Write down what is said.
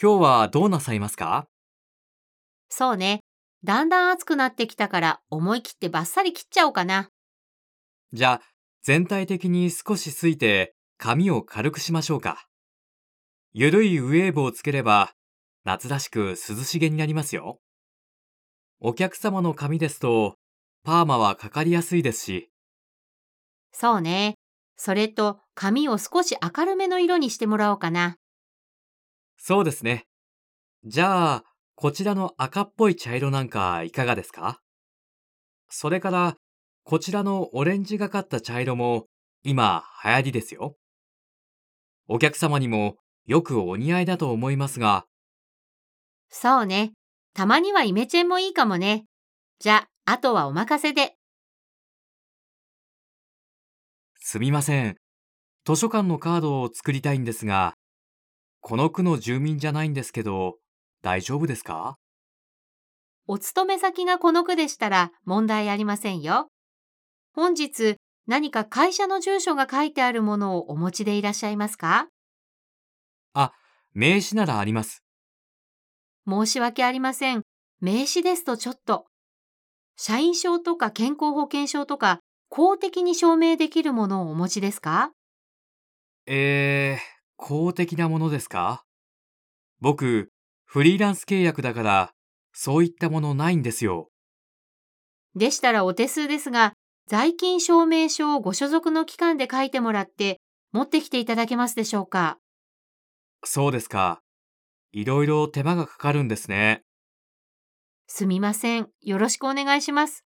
今日はどうなさいますか？そうね。だんだん暑くなってきたから思い切ってバッサリ切っちゃおうかな。じゃあ、全体的に少しすいて髪を軽くしましょうか。ゆるいウェーブをつければ夏らしく涼しげになりますよ。お客様の髪ですとパーマはかかりやすいですし、そうね。それと髪を少し明るめの色にしてもらおうかな。そうですね。じゃあ、こちらの赤っぽい茶色なんかいかがですか？それから、こちらのオレンジがかった茶色も今流行りですよ。お客様にもよくお似合いだと思いますが、そうね。たまにはイメチェンもいいかもね。じゃあ、あとはお任せで。すみません。図書館のカードを作りたいんですが、この区の住民じゃないんですけど、大丈夫ですか？お勤め先がこの区でしたら問題ありませんよ。本日何か会社の住所が書いてあるものをお持ちでいらっしゃいますか？あ、名刺ならあります。申し訳ありません。名刺ですとちょっと。社員証とか健康保険証とか公的に証明できるものをお持ちですか？えー、公的なものですか？僕、フリーランス契約だから、そういったものないんですよ。でしたらお手数ですが、在勤証明書をご所属の機関で書いてもらって持ってきていただけますでしょうか？そうですか。いろいろ手間がかかるんですね。すみません。よろしくお願いします。